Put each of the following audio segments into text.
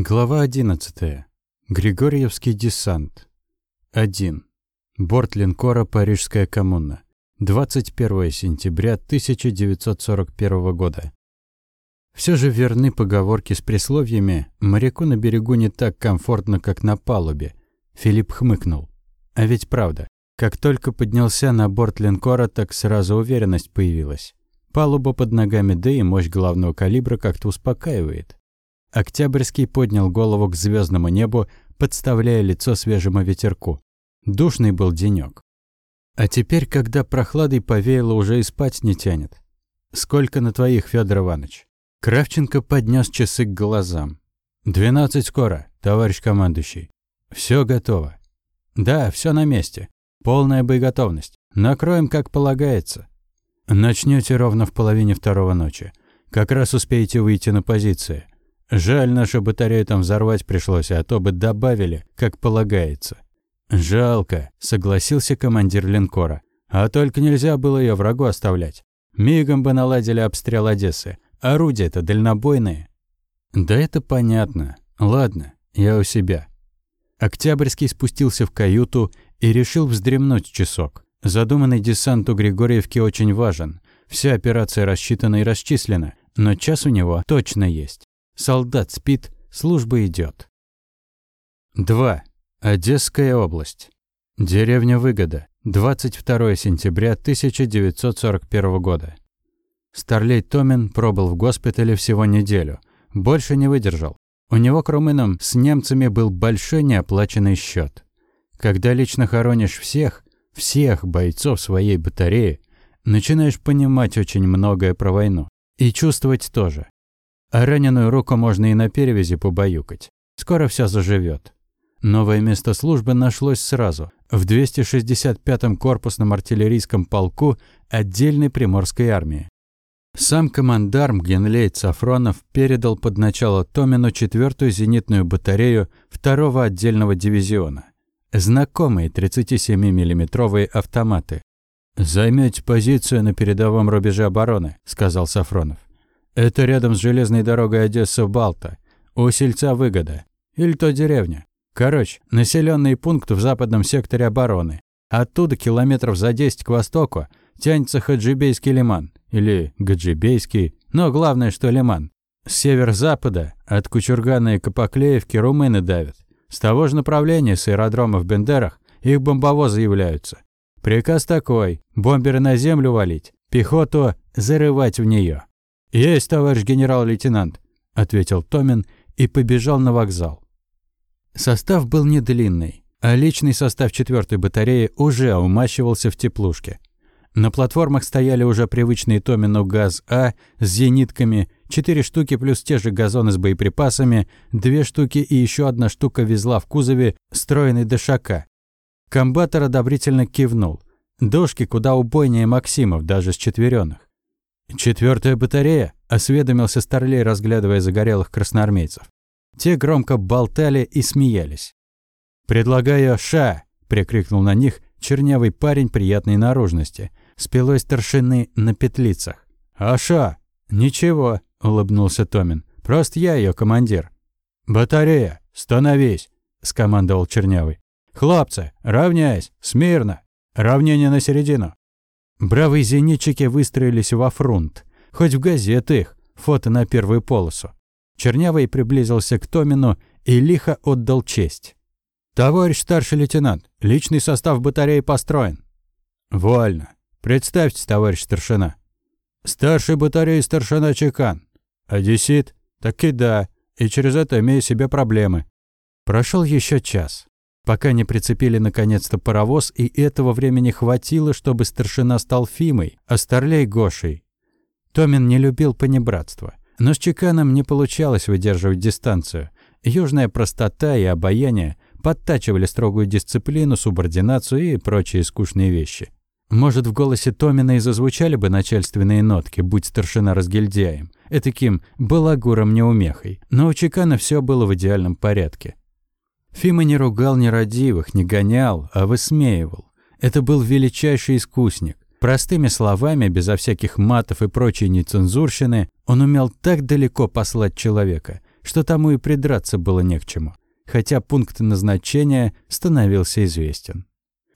Глава 11. Григорьевский десант. 1. Борт линкора «Парижская коммуна». 21 сентября 1941 года. Все же верны поговорки с присловиями «моряку на берегу не так комфортно, как на палубе». Филипп хмыкнул. А ведь правда, как только поднялся на борт линкора, так сразу уверенность появилась. Палуба под ногами, да и мощь главного калибра как-то успокаивает. Октябрьский поднял голову к звездному небу, подставляя лицо свежему ветерку. Душный был денёк. А теперь, когда прохладой повеяло, уже и спать не тянет. Сколько на твоих, Федор Иванович? Кравченко поднес часы к глазам. «Двенадцать скоро, товарищ командующий. Все готово». «Да, все на месте. Полная боеготовность. Накроем, как полагается». Начнете ровно в половине второго ночи. Как раз успеете выйти на позиции. Жаль, нашу батарею там взорвать пришлось, а то бы добавили, как полагается. Жалко, согласился командир линкора. А только нельзя было ее врагу оставлять. Мигом бы наладили обстрел Одессы. Орудия-то дальнобойные. Да это понятно. Ладно, я у себя. Октябрьский спустился в каюту и решил вздремнуть часок. Задуманный десант у Григорьевки очень важен. Вся операция рассчитана и расчислена, но час у него точно есть. Солдат спит, служба идет. 2. Одесская область. Деревня Выгода. 22 сентября 1941 года. Старлей Томин пробыл в госпитале всего неделю. Больше не выдержал. У него к румынам с немцами был большой неоплаченный счет. Когда лично хоронишь всех, всех бойцов своей батареи, начинаешь понимать очень многое про войну. И чувствовать тоже. А раненую руку можно и на перевязи побаюкать. Скоро все заживет. Новое место службы нашлось сразу. В 265-м корпусном артиллерийском полку отдельной приморской армии. Сам командарм генлейт Сафронов передал под начало Томину четвертую зенитную батарею второго отдельного дивизиона. Знакомые 37 миллиметровые автоматы. «Займете позицию на передовом рубеже обороны», – сказал Сафронов. Это рядом с железной дорогой Одесса-Балта. У сельца выгода. Или то деревня. Короче, населенный пункт в западном секторе обороны. Оттуда километров за 10 к востоку тянется Хаджибейский лиман. Или Гаджибейский. Но главное, что лиман. С север-запада, от Кучургана и Капоклеевки, румыны давят. С того же направления, с аэродрома в Бендерах, их бомбовозы являются. Приказ такой – бомберы на землю валить, пехоту зарывать в нее. «Есть, товарищ генерал-лейтенант», – ответил Томин и побежал на вокзал. Состав был не длинный, а личный состав 4-й батареи уже умащивался в теплушке. На платформах стояли уже привычные Томину ГАЗ-А с зенитками, четыре штуки плюс те же газоны с боеприпасами, две штуки и еще одна штука везла в кузове стройный ДШК. Комбатор одобрительно кивнул. Дошки куда убойнее Максимов, даже с четверенных. «Четвертая батарея», – осведомился Старлей, разглядывая загорелых красноармейцев. Те громко болтали и смеялись. «Предлагаю ша!» – прикрикнул на них чернявый парень приятной наружности, с пилой старшины на петлицах. «А ша?» «Ничего», – улыбнулся Томин. «Просто я ее командир». «Батарея, становись!» – скомандовал Чернявый. «Хлопцы, равняйсь, смирно! Равнение на середину!» Бравые зенитчики выстроились во фронт. Хоть в газеты их, фото на первую полосу. Чернявый приблизился к Томину и лихо отдал честь. «Товарищ старший лейтенант, личный состав батареи построен». «Вольно. Представьте, товарищ старшина». «Старший батареи старшина Чекан». «Одессит?» «Так и да. И через это имею себе проблемы». Прошел еще час пока не прицепили наконец-то паровоз, и этого времени хватило, чтобы старшина стал Фимой, а Старлей – Гошей. Томин не любил понебратства, но с Чеканом не получалось выдерживать дистанцию. Южная простота и обаяние подтачивали строгую дисциплину, субординацию и прочие скучные вещи. Может, в голосе Томина и зазвучали бы начальственные нотки, будь старшина разгильдяем, этаким балагуром-неумехой, но у Чекана все было в идеальном порядке. Фима не ругал нерадивых, не гонял, а высмеивал. Это был величайший искусник. Простыми словами, безо всяких матов и прочей нецензурщины, он умел так далеко послать человека, что тому и придраться было не к чему, хотя пункт назначения становился известен.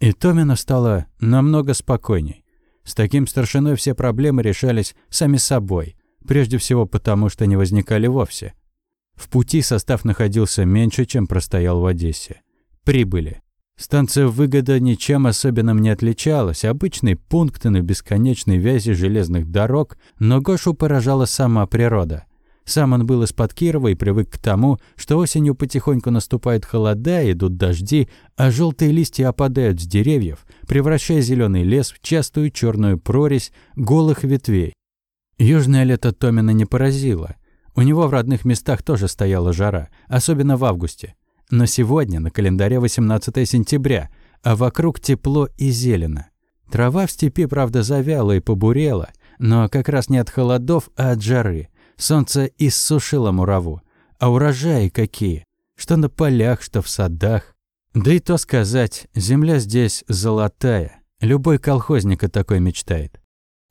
И Томина стало намного спокойней. С таким старшиной все проблемы решались сами собой, прежде всего потому, что не возникали вовсе. В пути состав находился меньше, чем простоял в Одессе. Прибыли. Станция «Выгода» ничем особенным не отличалась. Обычный пункт на бесконечной вязи железных дорог, но Гошу поражала сама природа. Сам он был из-под Кирова и привык к тому, что осенью потихоньку наступают холода, идут дожди, а желтые листья опадают с деревьев, превращая зеленый лес в частую черную прорезь голых ветвей. Южное лето Томина не поразило. У него в родных местах тоже стояла жара, особенно в августе. Но сегодня на календаре 18 сентября, а вокруг тепло и зелено. Трава в степи, правда, завяла и побурела, но как раз не от холодов, а от жары. Солнце иссушило мураву. А урожаи какие! Что на полях, что в садах. Да и то сказать, земля здесь золотая. Любой колхозник о такой мечтает.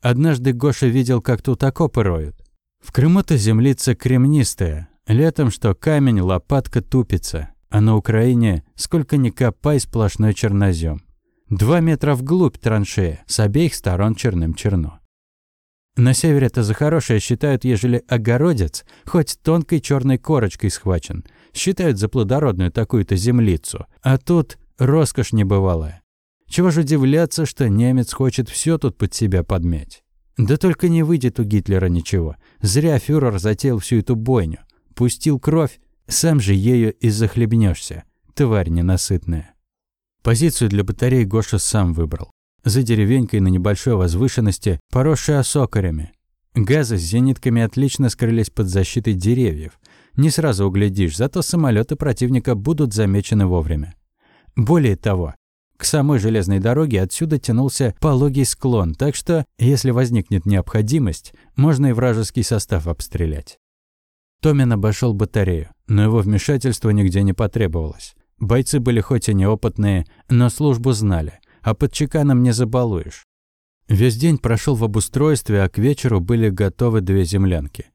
Однажды Гоша видел, как тут окопы роют. В Крыму-то землица кремнистая. Летом что камень, лопатка тупится а на Украине сколько ни копай сплошной чернозем. Два метра вглубь траншея, с обеих сторон черным черно. На севере это за хорошее считают, ежели огородец, хоть тонкой черной корочкой схвачен. Считают за плодородную такую-то землицу. А тут роскошь небывалая. Чего же удивляться, что немец хочет все тут под себя подмять. Да только не выйдет у Гитлера ничего. Зря фюрер затеял всю эту бойню. Пустил кровь, сам же ею и захлебнешься, тварь ненасытная. Позицию для батареи Гоша сам выбрал. За деревенькой на небольшой возвышенности, поросшей осокорями. Газы с зенитками отлично скрылись под защитой деревьев. Не сразу углядишь, зато самолеты противника будут замечены вовремя. Более того, к самой железной дороге отсюда тянулся пологий склон, так что, если возникнет необходимость, можно и вражеский состав обстрелять. Томин обошел батарею, но его вмешательство нигде не потребовалось. Бойцы были хоть и неопытные, но службу знали, а под чеканом не забалуешь. Весь день прошел в обустройстве, а к вечеру были готовы две землянки.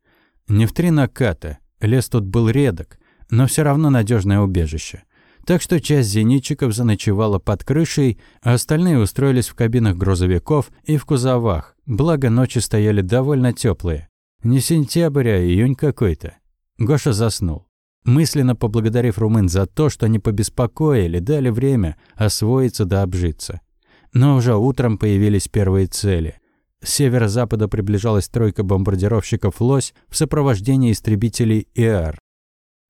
Не в три наката, лес тут был редок, но все равно надежное убежище. Так что часть зенитчиков заночевала под крышей, а остальные устроились в кабинах грузовиков и в кузовах, благо ночи стояли довольно теплые. Не сентябрь, а июнь какой-то. Гоша заснул. Мысленно поблагодарив румын за то, что они побеспокоили, дали время освоиться да обжиться. Но уже утром появились первые цели. С северо-запада приближалась тройка бомбардировщиков «Лось» в сопровождении истребителей ИАР.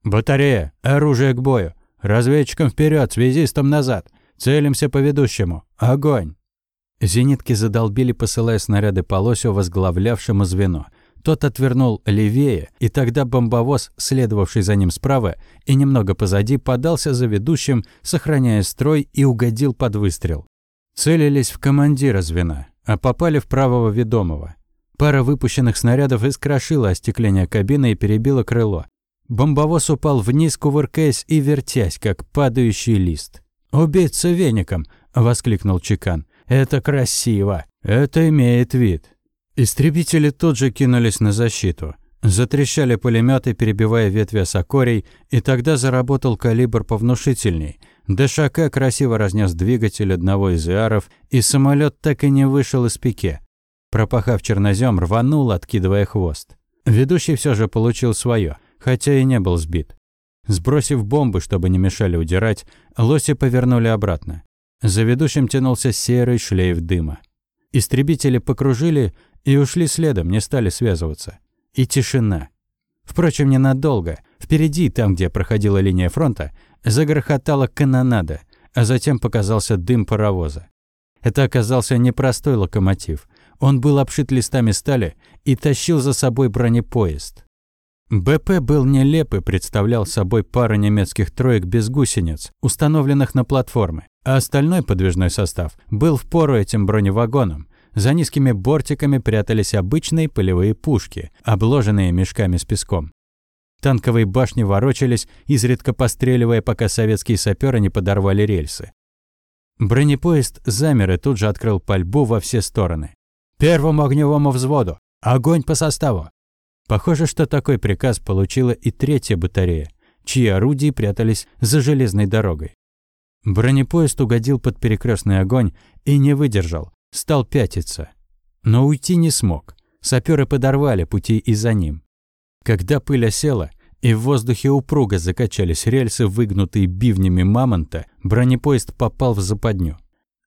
«Батарея! Оружие к бою! Разведчикам вперед, связистам назад! Целимся по ведущему! Огонь!» Зенитки задолбили, посылая снаряды по лосю, возглавлявшему звено – тот отвернул левее, и тогда бомбовоз, следовавший за ним справа и немного позади, подался за ведущим, сохраняя строй и угодил под выстрел. Целились в командира звена, а попали в правого ведомого. Пара выпущенных снарядов искрошила остекление кабины и перебила крыло. Бомбовоз упал вниз, кувыркаясь и вертясь, как падающий лист. «Убиться веником!» – воскликнул Чекан. «Это красиво! Это имеет вид!» Истребители тут же кинулись на защиту. Затрещали пулеметы, перебивая ветви осокорей, и тогда заработал калибр повнушительней. ДШК красиво разнес двигатель одного из иаров, и самолет так и не вышел из пике. Пропахав чернозем, рванул, откидывая хвост. Ведущий все же получил свое, хотя и не был сбит. Сбросив бомбы, чтобы не мешали удирать, лоси повернули обратно. За ведущим тянулся серый шлейф дыма. Истребители покружили и ушли следом, не стали связываться. И тишина. Впрочем, ненадолго. Впереди, там, где проходила линия фронта, загрохотала канонада, а затем показался дым паровоза. Это оказался непростой локомотив. Он был обшит листами стали и тащил за собой бронепоезд. БП был нелеп и представлял собой пару немецких троек без гусениц, установленных на платформы, а остальной подвижной состав был впору этим броневагоном, за низкими бортиками прятались обычные полевые пушки, обложенные мешками с песком. Танковые башни ворочались, изредка постреливая, пока советские саперы не подорвали рельсы. Бронепоезд замер и тут же открыл пальбу во все стороны. «Первому огневому взводу! Огонь по составу!» Похоже, что такой приказ получила и третья батарея, чьи орудия прятались за железной дорогой. Бронепоезд угодил под перекрестный огонь и не выдержал, стал пятиться. Но уйти не смог. Саперы подорвали пути и за ним. Когда пыль осела, и в воздухе упруго закачались рельсы, выгнутые бивнями мамонта, бронепоезд попал в западню.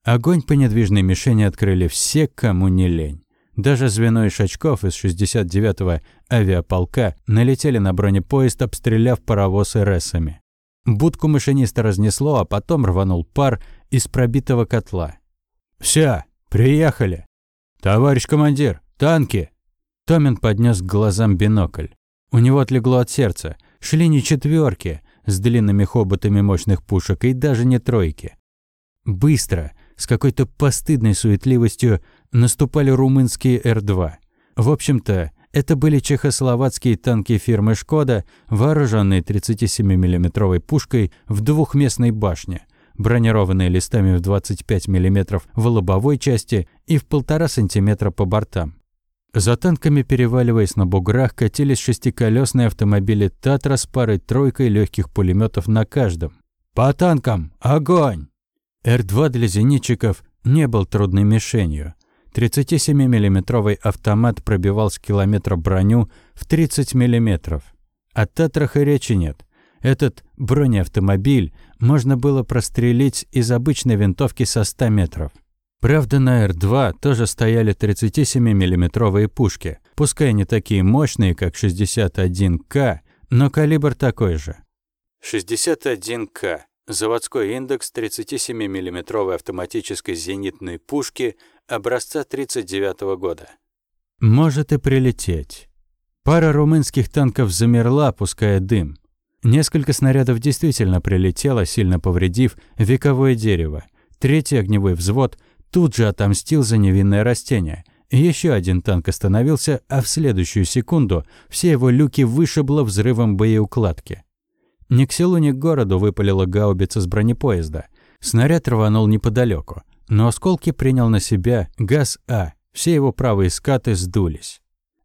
Огонь по недвижной мишени открыли все, кому не лень. Даже звено ишачков из 69-го авиаполка налетели на бронепоезд, обстреляв паровоз РСами. Будку машиниста разнесло, а потом рванул пар из пробитого котла. «Всё, приехали!» «Товарищ командир, танки!» Томин поднес к глазам бинокль. У него отлегло от сердца. Шли не четверки с длинными хоботами мощных пушек и даже не тройки. Быстро, с какой-то постыдной суетливостью, наступали румынские Р-2. В общем-то, это были чехословацкие танки фирмы «Шкода», вооруженные 37 миллиметровой пушкой в двухместной башне, бронированные листами в 25 мм в лобовой части и в 1,5 см по бортам. За танками, переваливаясь на буграх, катились шестиколесные автомобили «Татра» с парой-тройкой легких пулеметов на каждом. «По танкам! Огонь!» Р-2 для зенитчиков не был трудной мишенью. 37 миллиметровый автомат пробивал с километра броню в 30 мм. О «Татрах» и речи нет. Этот бронеавтомобиль можно было прострелить из обычной винтовки со 100 метров. Правда, на Р-2 тоже стояли 37 миллиметровые пушки, пускай не такие мощные, как 61К, но калибр такой же. 61К Заводской индекс 37 миллиметровой автоматической зенитной пушки образца 1939 года. Может и прилететь. Пара румынских танков замерла, пуская дым. Несколько снарядов действительно прилетело, сильно повредив вековое дерево. Третий огневой взвод тут же отомстил за невинное растение. Еще один танк остановился, а в следующую секунду все его люки вышибло взрывом боеукладки. Ни к селу, ни к городу выпалила гаубица с бронепоезда. Снаряд рванул неподалеку, но осколки принял на себя газ А. Все его правые скаты сдулись.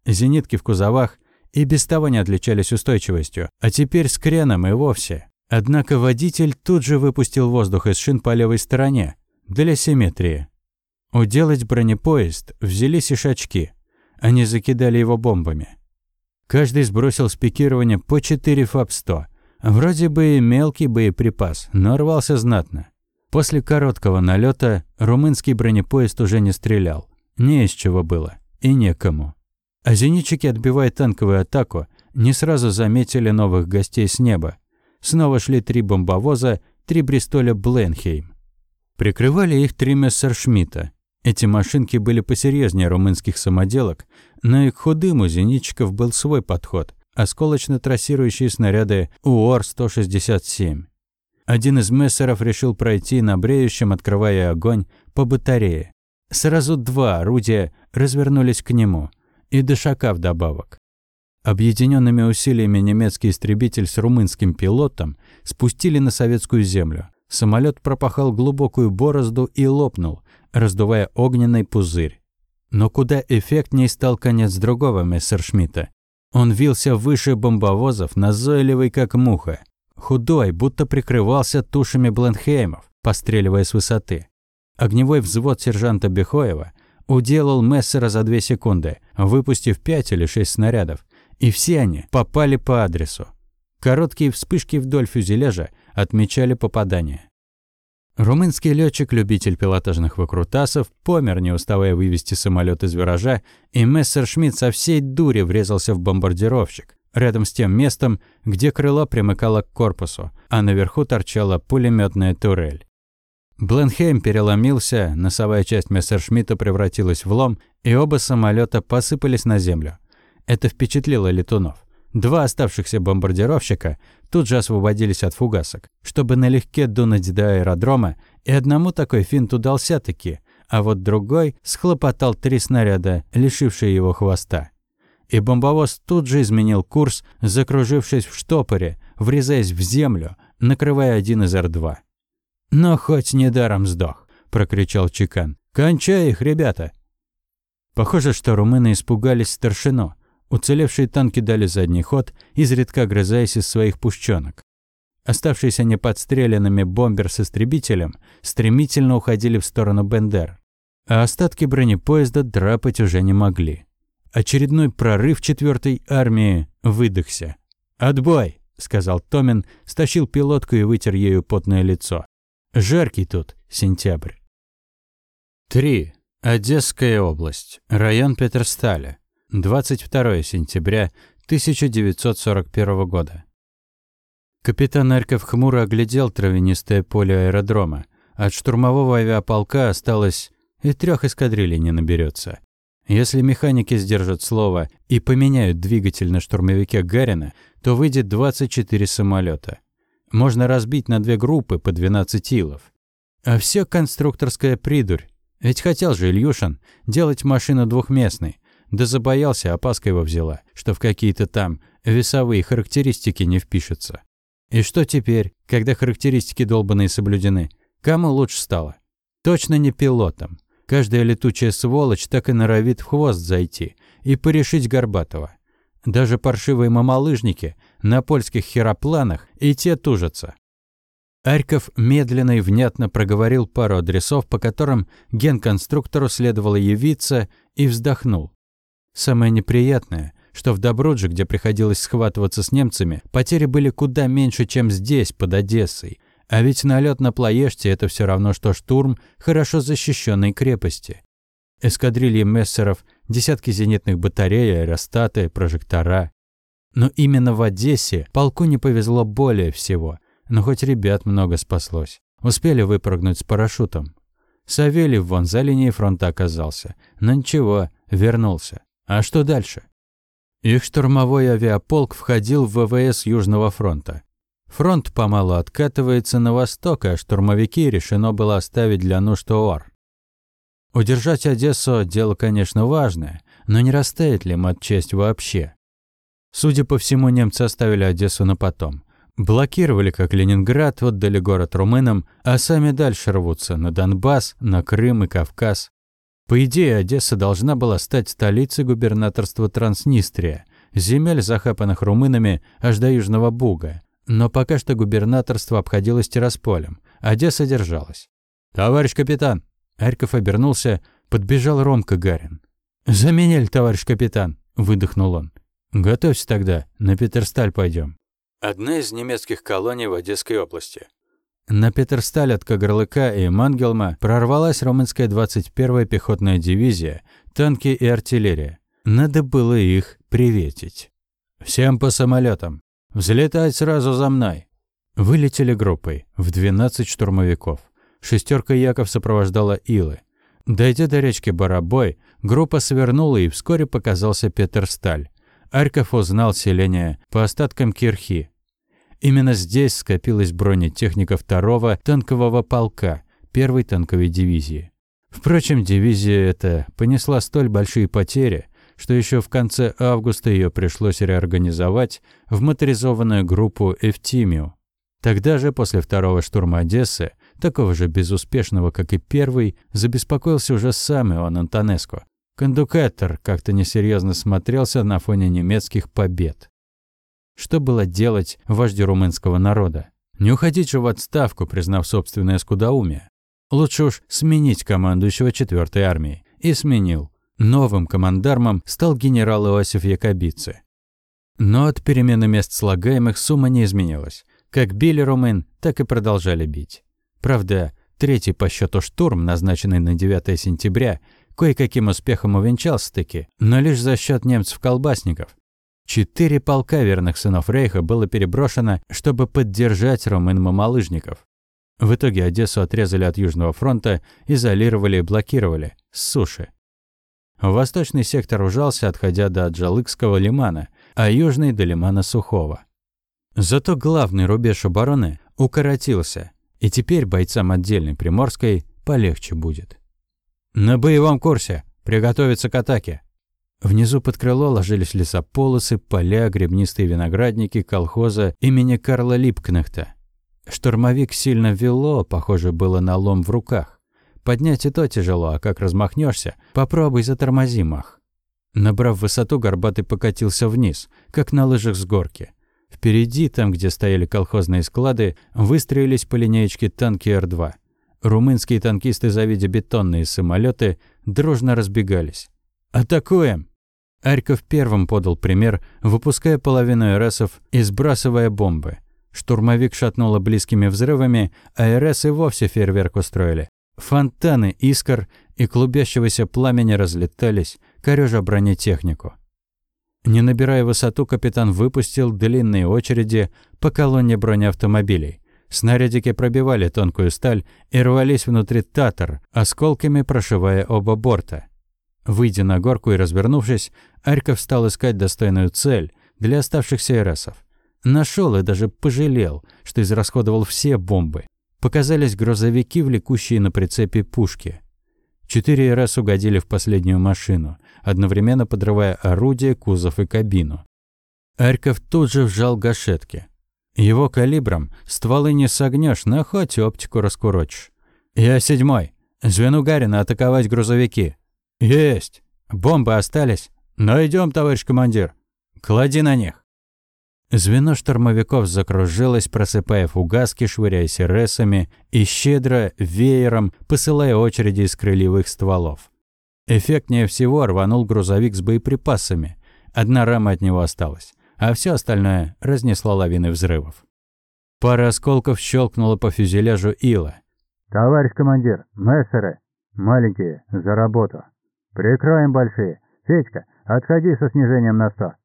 Зенитки в кузовах и без того не отличались устойчивостью, а теперь с креном и вовсе. Однако водитель тут же выпустил воздух из шин по левой стороне, для симметрии. Уделать бронепоезд взялись и шачки. Они закидали его бомбами. Каждый сбросил с пикирования по 4 ФАП-100, Вроде бы и мелкий боеприпас, но рвался знатно. После короткого налета румынский бронепоезд уже не стрелял. Не из чего было. И некому. А зенитчики, отбивая танковую атаку, не сразу заметили новых гостей с неба. Снова шли три бомбовоза, три Бристоля Бленхейм. Прикрывали их три Мессершмитта. Эти машинки были посерьезнее румынских самоделок, но и к худым у зенитчиков был свой подход осколочно-трассирующие снаряды УОР-167. Один из мессеров решил пройти на бреющем, открывая огонь по батарее. Сразу два орудия развернулись к нему, и Дышака вдобавок. Объединенными усилиями немецкий истребитель с румынским пилотом спустили на советскую землю. Самолет пропахал глубокую борозду и лопнул, раздувая огненный пузырь. Но куда эффектней стал конец другого мессершмитта. Он вился выше бомбовозов, назойливый как муха. Худой, будто прикрывался тушами Бленхеймов, постреливая с высоты. Огневой взвод сержанта Бехоева уделал Мессера за две секунды, выпустив пять или шесть снарядов. И все они попали по адресу. Короткие вспышки вдоль фюзеляжа отмечали попадание. Румынский летчик-любитель пилотажных выкрутасов помер, не уставая вывести самолет из виража, и Мессершмитт со всей дури врезался в бомбардировщик, рядом с тем местом, где крыло примыкало к корпусу, а наверху торчала пулеметная турель. Бленхейм переломился, носовая часть Мессершмитта превратилась в лом, и оба самолета посыпались на землю. Это впечатлило летунов. Два оставшихся бомбардировщика тут же освободились от фугасок, чтобы налегке дунуть до аэродрома, и одному такой финт удался-таки, а вот другой схлопотал три снаряда, лишившие его хвоста. И бомбовоз тут же изменил курс, закружившись в штопоре, врезаясь в землю, накрывая один из Р-2. «Но хоть недаром сдох», – прокричал Чекан. «Кончай их, ребята!» Похоже, что румыны испугались старшину – Уцелевшие танки дали задний ход, изредка грызаясь из своих пушченок. Оставшиеся неподстреленными бомбер с истребителем стремительно уходили в сторону Бендер. А остатки бронепоезда драпать уже не могли. Очередной прорыв четвертой армии выдохся. «Отбой!» – сказал Томин, стащил пилотку и вытер ею потное лицо. «Жаркий тут, сентябрь». 3. Одесская область. Район Петерсталя. 22 сентября 1941 года. Капитан Арьков хмуро оглядел травянистое поле аэродрома. От штурмового авиаполка осталось и трех эскадрилей не наберется. Если механики сдержат слово и поменяют двигатель на штурмовике Гарина, то выйдет 24 самолета. Можно разбить на две группы по 12 илов. А все конструкторская придурь. Ведь хотел же Ильюшин делать машину двухместной. Да забоялся, опаска его взяла, что в какие-то там весовые характеристики не впишется. И что теперь, когда характеристики долбанные соблюдены? Кому лучше стало? Точно не пилотом. Каждая летучая сволочь так и норовит в хвост зайти и порешить Горбатова. Даже паршивые мамалыжники на польских херопланах и те тужатся. Арьков медленно и внятно проговорил пару адресов, по которым генконструктору следовало явиться, и вздохнул. Самое неприятное, что в Добрудже, где приходилось схватываться с немцами, потери были куда меньше, чем здесь, под Одессой. А ведь налет на Плоеште – это все равно, что штурм хорошо защищенной крепости. Эскадрильи мессеров, десятки зенитных батарей, аэростаты, прожектора. Но именно в Одессе полку не повезло более всего. Но хоть ребят много спаслось. Успели выпрыгнуть с парашютом. Савельев вон за линией фронта оказался. Но ничего, вернулся. А что дальше? Их штурмовой авиаполк входил в ВВС Южного фронта. Фронт помалу откатывается на восток, а штурмовики решено было оставить для нужд ООР. Удержать Одессу – дело, конечно, важное, но не растает ли матчасть вообще? Судя по всему, немцы оставили Одессу на потом. Блокировали, как Ленинград, отдали город румынам, а сами дальше рвутся на Донбасс, на Крым и Кавказ. По идее, Одесса должна была стать столицей губернаторства Транснистрия, земель, захапанных румынами аж до Южного Буга. Но пока что губернаторство обходилось Тирасполем. Одесса держалась. «Товарищ капитан!» Арьков обернулся, подбежал Ромка Гарин. «Заменяли, товарищ капитан!» – выдохнул он. «Готовься тогда, на Петерсталь пойдем. Одна из немецких колоний в Одесской области. На Петерсталь от Кагарлыка и Мангелма прорвалась румынская 21-я пехотная дивизия, танки и артиллерия. Надо было их приветить. «Всем по самолетам. Взлетать сразу за мной!» Вылетели группой в 12 штурмовиков. Шестерка Яков сопровождала Илы. Дойдя до речки Барабой, группа свернула и вскоре показался Петерсталь. Арьков узнал селение по остаткам кирхи, Именно здесь скопилась бронетехника второго танкового полка первой танковой дивизии. Впрочем, дивизия эта понесла столь большие потери, что еще в конце августа ее пришлось реорганизовать в моторизованную группу «Эфтимио». Тогда же, после второго штурма Одессы, такого же безуспешного, как и первый, забеспокоился уже сам Иоанн Антонеско. Кондукатор как-то несерьезно смотрелся на фоне немецких побед. Что было делать вождю румынского народа? Не уходить же в отставку, признав собственное скудоумие. Лучше уж сменить командующего 4-й армии. И сменил. Новым командармом стал генерал Иосиф Якобицы. Но от перемены мест слагаемых сумма не изменилась. Как били румын, так и продолжали бить. Правда, третий по счету штурм, назначенный на 9 сентября, кое-каким успехом увенчался-таки, но лишь за счет немцев-колбасников. Четыре полка верных сынов Рейха было переброшено, чтобы поддержать румын-мамалыжников. В итоге Одессу отрезали от Южного фронта, изолировали и блокировали с суши. Восточный сектор ужался, отходя до Джалыкского лимана, а южный – до лимана Сухого. Зато главный рубеж обороны укоротился, и теперь бойцам отдельной Приморской полегче будет. «На боевом курсе! Приготовиться к атаке!» Внизу под крыло ложились лесополосы, поля, гребнистые виноградники колхоза имени Карла Липкнехта. Штурмовик сильно вело, похоже, было на лом в руках. Поднять и то тяжело, а как размахнешься, попробуй затормози мах. Набрав высоту, Горбатый покатился вниз, как на лыжах с горки. Впереди, там, где стояли колхозные склады, выстроились по линеечке танки Р-2. Румынские танкисты, завидя бетонные самолеты, дружно разбегались. «Атакуем!» Арьков первым подал пример, выпуская половину РСов и сбрасывая бомбы. Штурмовик шатнуло близкими взрывами, а РС и вовсе фейерверк устроили. Фонтаны искр и клубящегося пламени разлетались, корёжа бронетехнику. Не набирая высоту, капитан выпустил длинные очереди по колонне бронеавтомобилей. Снарядики пробивали тонкую сталь и рвались внутри татар, осколками прошивая оба борта. Выйдя на горку и развернувшись, Арьков стал искать достойную цель для оставшихся РСов. Нашел и даже пожалел, что израсходовал все бомбы. Показались грузовики, влекущие на прицепе пушки. Четыре РС угодили в последнюю машину, одновременно подрывая орудие, кузов и кабину. Арьков тут же вжал гашетки. Его калибром стволы не согнешь, но хоть оптику раскурочишь. «Я седьмой. Звену Гарина атаковать грузовики». «Есть. Бомбы остались. Но идем, товарищ командир. Клади на них». Звено штурмовиков закружилось, просыпая фугаски, швыряясь ресами и щедро, веером, посылая очереди из крыльевых стволов. Эффектнее всего рванул грузовик с боеприпасами. Одна рама от него осталась, а все остальное разнесло лавины взрывов. Пара осколков щелкнула по фюзеляжу Ила. «Товарищ командир, мессеры, маленькие, за работу. Прикроем большие. Федька, отходи со снижением на сто».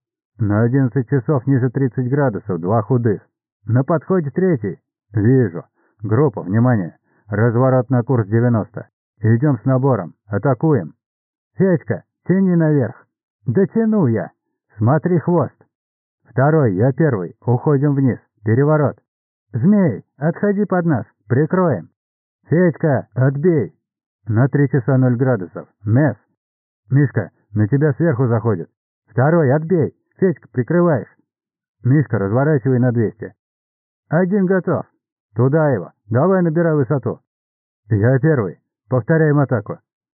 На 11 часов ниже 30 градусов, два худых. На подходе третий. Вижу. Группа, внимание. Разворот на курс 90. Идем с набором. Атакуем. Федька, тяни наверх. Дотяну я. Смотри хвост. Второй, я первый. Уходим вниз. Переворот. Змей, отходи под нас. Прикроем. Федька, отбей. На 3 часа 0 градусов. Месс. Мишка, на тебя сверху заходит. Второй, отбей. Федька, прикрываешь. Мишка, разворачивай на 200. Один готов. Туда его. Давай набирай высоту. Я первый. Повторяем атаку.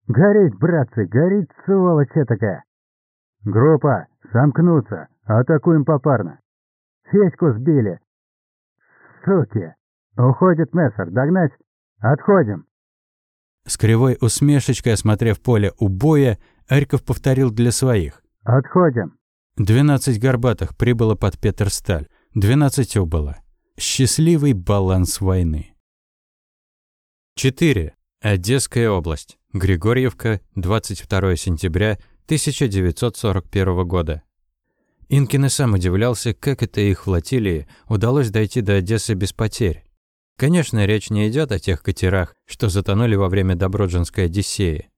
Гореть, братцы, гореть, сволочь такая. Группа, сомкнуться. Атакуем попарно. Федьку сбили. Суки. Уходит Мессер. Догнать? Отходим. С кривой усмешечкой, осмотрев поле у боя, Арьков повторил для своих. «Отходим. Двенадцать горбатых прибыло под Петерсталь, двенадцать убыло. Счастливый баланс войны. 4. Одесская область. Григорьевка, 22 сентября 1941 года. Инкин и сам удивлялся, как это их флотилии удалось дойти до Одессы без потерь. Конечно, речь не идет о тех катерах, что затонули во время Доброджинской Одиссеи.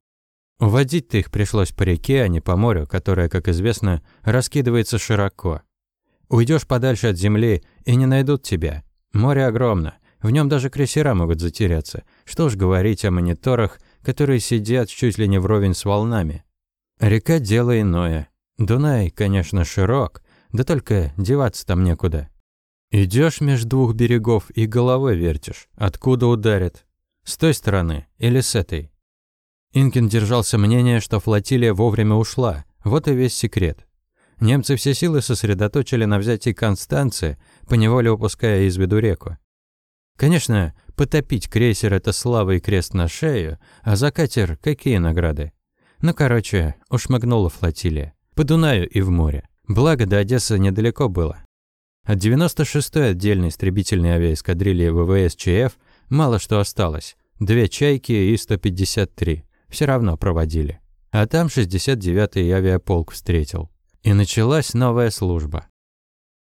Водить-то их пришлось по реке, а не по морю, которое, как известно, раскидывается широко. Уйдешь подальше от земли и не найдут тебя. Море огромно, в нем даже крейсера могут затеряться. Что уж говорить о мониторах, которые сидят чуть ли не вровень с волнами. Река – дело иное. Дунай, конечно, широк, да только деваться там некуда. Идешь меж двух берегов и головой вертишь, откуда ударят. С той стороны или с этой. Инкин держался мнения, что флотилия вовремя ушла. Вот и весь секрет. Немцы все силы сосредоточили на взятии Констанции, поневоле упуская из виду реку. Конечно, потопить крейсер – это слава и крест на шею, а за катер – какие награды? Ну, короче, ушмыгнула флотилия. По Дунаю и в море. Благо, до Одессы недалеко было. От 96-й отдельной истребительной авиаэскадрильи ВВС ЧФ мало что осталось. Две «Чайки» и 153 все равно проводили. А там 69-й авиаполк встретил. И началась новая служба.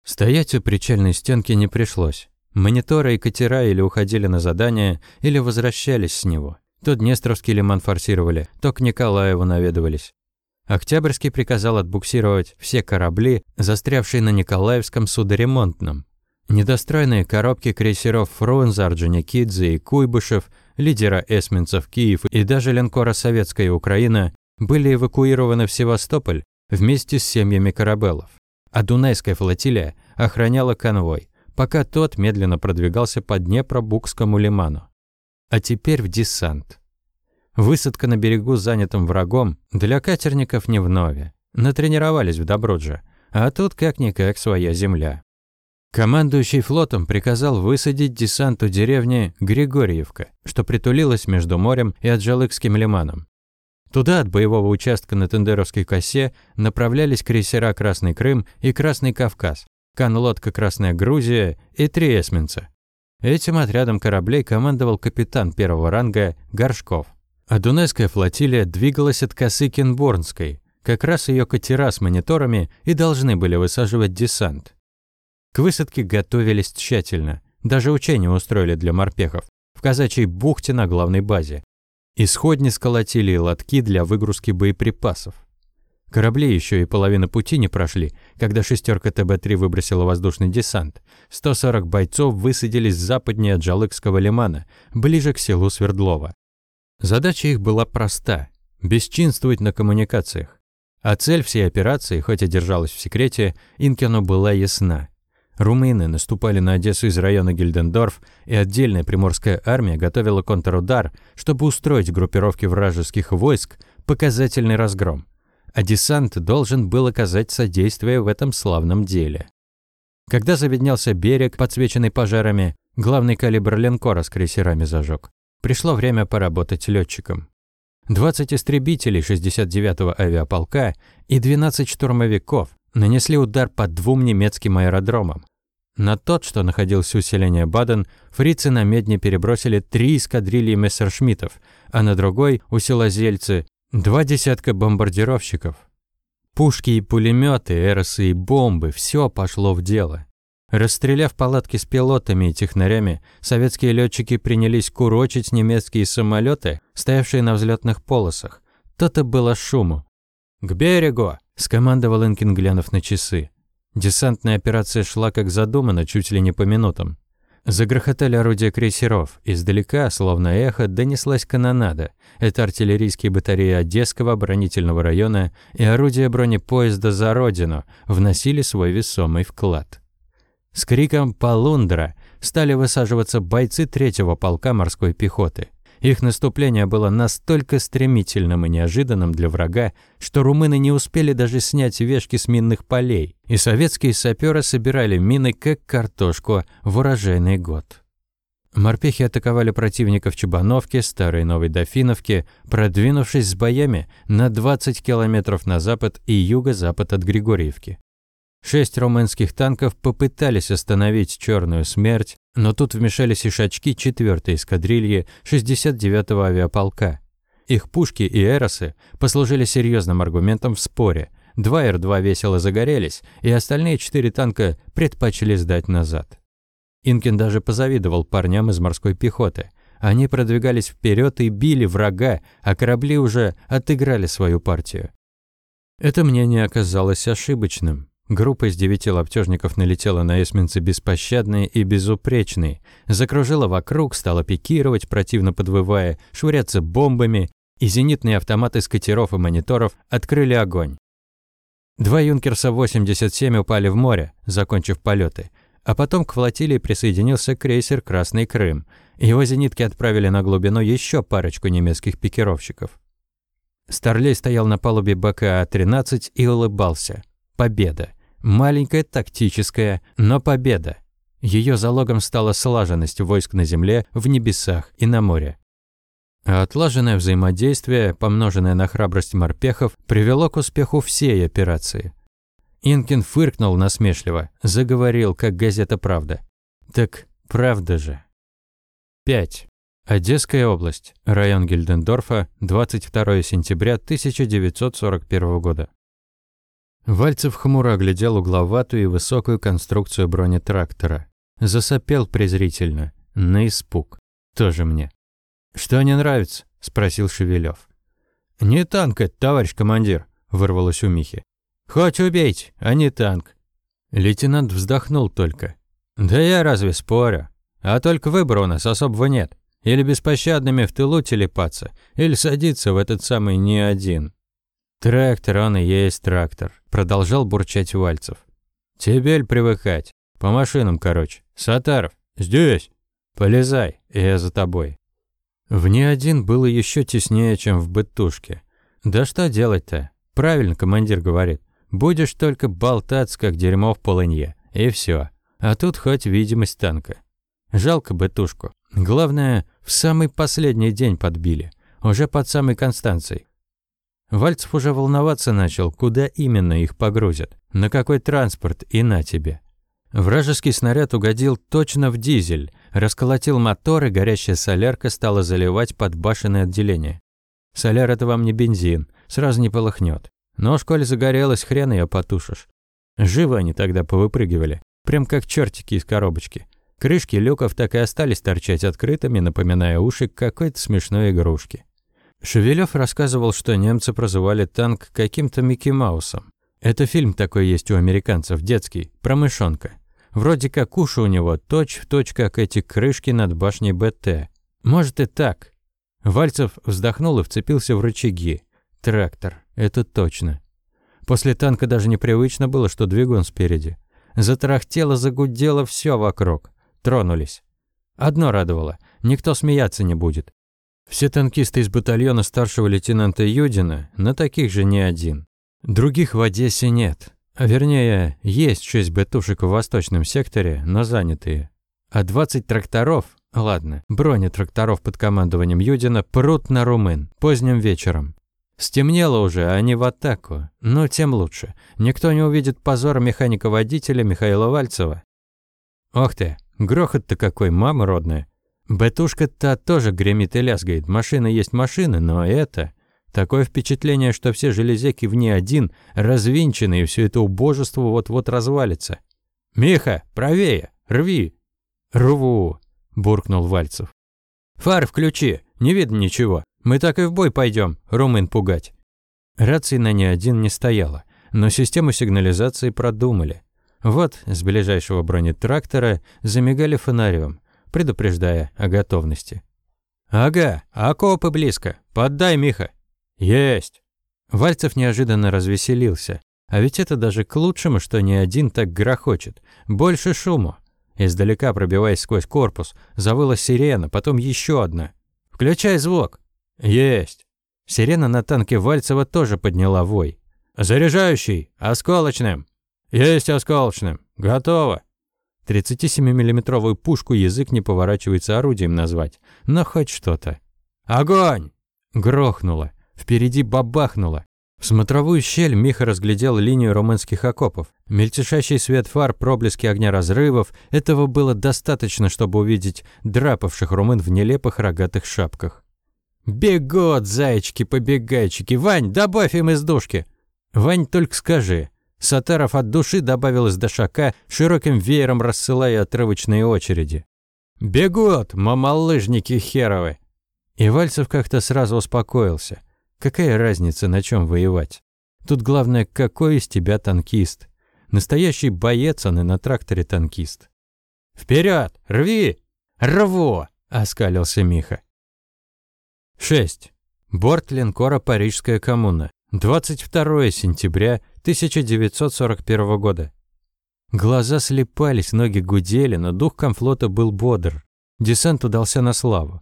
Стоять у причальной стенки не пришлось. Мониторы и катера или уходили на задание, или возвращались с него. То Днестровский лиман форсировали, то к Николаеву наведывались. Октябрьский приказал отбуксировать все корабли, застрявшие на Николаевском судоремонтном. Недостроенные коробки крейсеров Фрунзе, Орджоникидзе и Куйбышев лидера эсминцев Киев и даже линкора «Советская Украина» были эвакуированы в Севастополь вместе с семьями корабелов. А Дунайская флотилия охраняла конвой, пока тот медленно продвигался по Днепро-Букскому лиману. А теперь в десант. Высадка на берегу, занятым врагом, для катерников не вновь. Натренировались в Добродже. А тут как-никак своя земля. Командующий флотом приказал высадить десант у деревни Григорьевка, что притулилась между морем и Аджалыкским лиманом. Туда от боевого участка на Тендеровской косе направлялись крейсера «Красный Крым» и «Красный Кавказ», канлодка «Красная Грузия» и три эсминца. Этим отрядом кораблей командовал капитан первого ранга Горшков. А Дунайская флотилия двигалась от косы Кенборнской. Как раз ее катера с мониторами и должны были высаживать десант. К высадке готовились тщательно. Даже учения устроили для морпехов. В казачьей бухте на главной базе. Исходни сколотили и лотки для выгрузки боеприпасов. Корабли еще и половину пути не прошли, когда шестерка ТБ-3 выбросила воздушный десант. 140 бойцов высадились западнее от Джалыкского лимана, ближе к селу Свердлова. Задача их была проста – бесчинствовать на коммуникациях. А цель всей операции, хоть и держалась в секрете, Инкину была ясна. Румыны наступали на Одессу из района Гильдендорф, и отдельная приморская армия готовила контрудар, чтобы устроить группировке вражеских войск показательный разгром. А десант должен был оказать содействие в этом славном деле. Когда заведнялся берег, подсвеченный пожарами, главный калибр линкора с крейсерами зажег. Пришло время поработать летчиком. 20 истребителей 69-го авиаполка и 12 штурмовиков нанесли удар по двум немецким аэродромам. На тот, что находился у селения Баден, фрицы на медне перебросили три эскадрильи мессершмиттов, а на другой, у села Зельцы, два десятка бомбардировщиков. Пушки и пулеметы, эросы и бомбы – все пошло в дело. Расстреляв палатки с пилотами и технарями, советские летчики принялись курочить немецкие самолеты, стоявшие на взлетных полосах. То-то было шуму. «К берегу!» – скомандовал Инкин, глянув на часы. Десантная операция шла как задумано, чуть ли не по минутам. Загрохотали орудия крейсеров. Издалека, словно эхо, донеслась канонада. Это артиллерийские батареи Одесского оборонительного района и орудия бронепоезда «За Родину» вносили свой весомый вклад. С криком «Полундра» стали высаживаться бойцы третьего полка морской пехоты. Их наступление было настолько стремительным и неожиданным для врага, что румыны не успели даже снять вешки с минных полей, и советские саперы собирали мины как картошку в урожайный год. Морпехи атаковали противников в Чебановке, Старой Новой Дофиновке, продвинувшись с боями на 20 километров на запад и юго-запад от Григорьевки. Шесть румынских танков попытались остановить «Черную смерть», но тут вмешались ишачки 4-й эскадрильи 69-го авиаполка. Их пушки и эросы послужили серьезным аргументом в споре. Два Р-2 весело загорелись, и остальные четыре танка предпочли сдать назад. Инкин даже позавидовал парням из морской пехоты. Они продвигались вперед и били врага, а корабли уже отыграли свою партию. Это мнение оказалось ошибочным. Группа из девяти лаптежников налетела на эсминцы беспощадные и безупречные, закружила вокруг, стала пикировать, противно подвывая, швыряться бомбами, и зенитные автоматы с катеров и мониторов открыли огонь. Два «Юнкерса-87» упали в море, закончив полеты, а потом к флотилии присоединился крейсер «Красный Крым». Его зенитки отправили на глубину еще парочку немецких пикировщиков. Старлей стоял на палубе БКА-13 и улыбался. Победа. Маленькая, тактическая, но победа. Ее залогом стала слаженность войск на земле, в небесах и на море. Отлаженное взаимодействие, помноженное на храбрость морпехов, привело к успеху всей операции. Инкин фыркнул насмешливо, заговорил, как газета «Правда». Так правда же. 5. Одесская область. Район Гильдендорфа. 22 сентября 1941 года. Вальцев хмуро оглядел угловатую и высокую конструкцию бронетрактора. Засопел презрительно. На испуг. Тоже мне. «Что не нравится?» – спросил Шевелев. «Не танк это, товарищ командир», – вырвалось у Михи. «Хоть убейте, а не танк». Лейтенант вздохнул только. «Да я разве спорю? А только выбора у нас особого нет. Или беспощадными в тылу телепаться, или садиться в этот самый не один. «Трактор, он и есть трактор», – продолжал бурчать Вальцев. «Тебе привыкать? По машинам, короче. Сатаров, здесь. Полезай, я за тобой». В не один было еще теснее, чем в бытушке. Да что делать-то? Правильно командир говорит. Будешь только болтаться, как дерьмо в полынье. И все. А тут хоть видимость танка. Жалко бы тушку. Главное, в самый последний день подбили. Уже под самой Констанцией. Вальцев уже волноваться начал, куда именно их погрузят. На какой транспорт и на тебе. Вражеский снаряд угодил точно в дизель, расколотил мотор, и горящая солярка стала заливать подбашенное отделение. Соляр – это вам не бензин, сразу не полыхнет. Но школе загорелась, хрен ее потушишь. Живо они тогда повыпрыгивали, прям как чертики из коробочки. Крышки люков так и остались торчать открытыми, напоминая уши какой-то смешной игрушки. Шевелев рассказывал, что немцы прозывали танк каким-то Микки Маусом. Это фильм такой есть у американцев, детский, про мышонка. Вроде как уши у него точь-в-точь, точь, как эти крышки над башней БТ. Может и так. Вальцев вздохнул и вцепился в рычаги. Трактор, это точно. После танка даже непривычно было, что двигун спереди. Затарахтело, загудело все вокруг. Тронулись. Одно радовало. Никто смеяться не будет. Все танкисты из батальона старшего лейтенанта Юдина, на таких же не один. Других в Одессе нет. А вернее, есть шесть бетушек в восточном секторе, но занятые. А 20 тракторов, ладно, бронетракторов под командованием Юдина прут на румын поздним вечером. Стемнело уже, а они в атаку. Но тем лучше. Никто не увидит позора механика-водителя Михаила Вальцева. Ох ты, грохот-то какой, мама родная. Бетушка-то тоже гремит и лязгает. Машина есть машина, но это... Такое впечатление, что все железяки в ней один развинчены, и все это убожество вот-вот развалится. «Миха, правее! Рви!» «Рву!» – буркнул Вальцев. «Фар включи! Не видно ничего!» Мы так и в бой пойдем, румын пугать». Рации на ни один не стояло, но систему сигнализации продумали. Вот с ближайшего бронетрактора замигали фонарем, предупреждая о готовности. «Ага, окопы близко. Поддай, Миха». «Есть». Вальцев неожиданно развеселился. А ведь это даже к лучшему, что ни один так грохочет. Больше шуму. Издалека, пробиваясь сквозь корпус, завыла сирена, потом еще одна. «Включай звук!» «Есть!» Сирена на танке Вальцева тоже подняла вой. «Заряжающий! Осколочным!» «Есть осколочным! Готово!» 37-миллиметровую пушку язык не поворачивается орудием назвать, но хоть что-то. «Огонь!» Грохнуло. Впереди бабахнуло. В смотровую щель Миха разглядел линию румынских окопов. Мельтешащий свет фар, проблески огня разрывов – этого было достаточно, чтобы увидеть драпавших румын в нелепых рогатых шапках. «Бегут, зайчики-побегайчики! Вань, добавь им из душки!» «Вань, только скажи!» Сатаров от души добавил из дошака, широким веером рассылая отрывочные очереди. «Бегут, мамалыжники херовы!» И Вальцев как-то сразу успокоился. Какая разница, на чем воевать? Тут главное, какой из тебя танкист. Настоящий боец, он и на тракторе танкист. «Вперед! Рви!» «Рву!» – оскалился Миха. 6. Борт линкора «Парижская коммуна». 22 сентября 1941 года. Глаза слепались, ноги гудели, но дух комфлота был бодр. Десант удался на славу.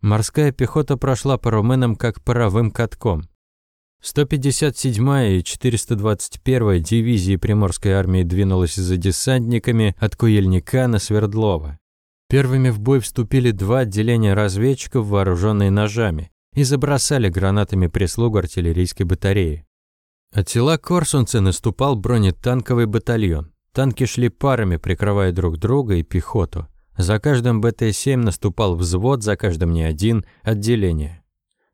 Морская пехота прошла по румынам как паровым катком. 157-я и 421-я дивизии Приморской армии двинулась за десантниками от Куельника на Свердлова. Первыми в бой вступили два отделения разведчиков, вооруженные ножами, и забросали гранатами прислугу артиллерийской батареи. От села Корсунце наступал бронетанковый батальон. Танки шли парами, прикрывая друг друга и пехоту. За каждым БТ-7 наступал взвод, за каждым не один отделение.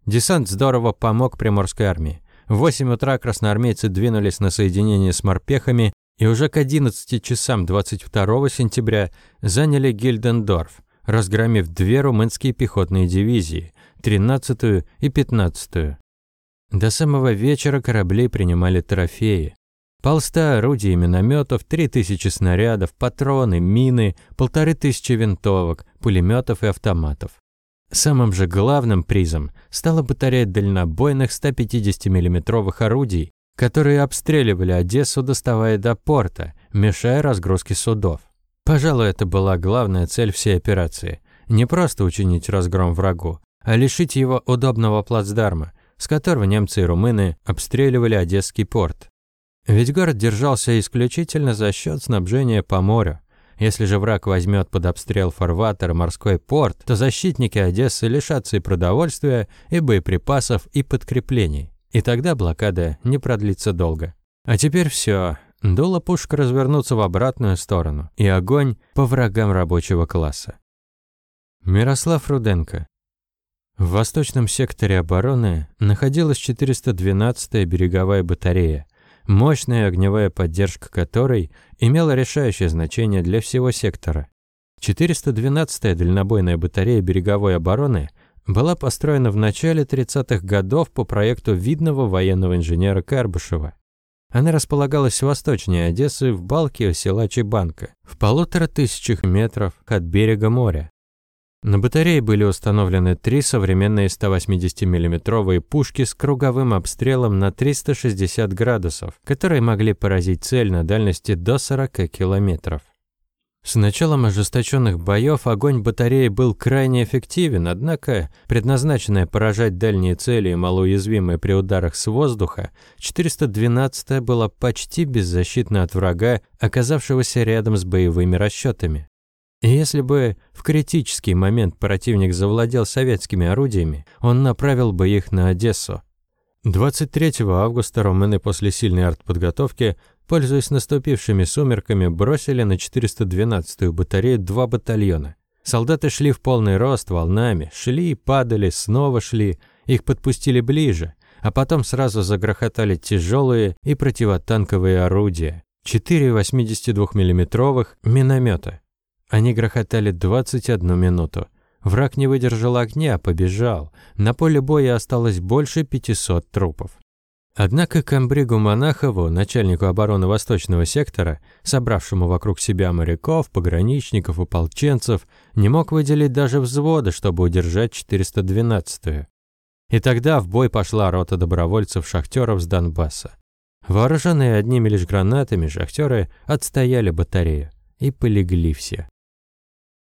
Десант здорово помог Приморской армии. В 8 утра красноармейцы двинулись на соединение с морпехами и уже к 11 часам 22 сентября заняли Гильдендорф, разгромив две румынские пехотные дивизии, 13-ю и 15-ю. До самого вечера корабли принимали трофеи. Полста орудий и минометов, 3000 снарядов, патроны, мины, полторы тысячи винтовок, пулеметов и автоматов. Самым же главным призом стала батарея дальнобойных 150 миллиметровых орудий, которые обстреливали Одессу, доставая до порта, мешая разгрузке судов. Пожалуй, это была главная цель всей операции. Не просто учинить разгром врагу, а лишить его удобного плацдарма, с которого немцы и румыны обстреливали Одесский порт. Ведь город держался исключительно за счет снабжения по морю. Если же враг возьмет под обстрел фарватер морской порт, то защитники Одессы лишатся и продовольствия, и боеприпасов, и подкреплений. И тогда блокада не продлится долго. А теперь все. Дуло пушка развернуться в обратную сторону, и огонь по врагам рабочего класса. Мирослав Руденко. В восточном секторе обороны находилась 412-я береговая батарея, мощная огневая поддержка которой имела решающее значение для всего сектора. 412-я дальнобойная батарея береговой обороны была построена в начале 30-х годов по проекту видного военного инженера Карбышева. Она располагалась восточнее Одессы в балке села Чебанка, в полутора тысячах метров от берега моря. На батарее были установлены три современные 180 миллиметровые пушки с круговым обстрелом на 360 градусов, которые могли поразить цель на дальности до 40 километров. С началом ожесточенных боев огонь батареи был крайне эффективен, однако, предназначенная поражать дальние цели и малоуязвимая при ударах с воздуха, 412-я была почти беззащитна от врага, оказавшегося рядом с боевыми расчетами. Если бы в критический момент противник завладел советскими орудиями, он направил бы их на Одессу. 23 августа румыны после сильной артподготовки, пользуясь наступившими сумерками, бросили на 412-ю батарею два батальона. Солдаты шли в полный рост волнами, шли падали, снова шли, их подпустили ближе, а потом сразу загрохотали тяжелые и противотанковые орудия, 4 82 миллиметровых миномета. Они грохотали 21 минуту. Враг не выдержал огня, побежал. На поле боя осталось больше 500 трупов. Однако Камбригу Монахову, начальнику обороны Восточного сектора, собравшему вокруг себя моряков, пограничников, ополченцев, не мог выделить даже взвода, чтобы удержать 412-ю. И тогда в бой пошла рота добровольцев-шахтеров с Донбасса. Вооруженные одними лишь гранатами, шахтеры отстояли батарею и полегли все.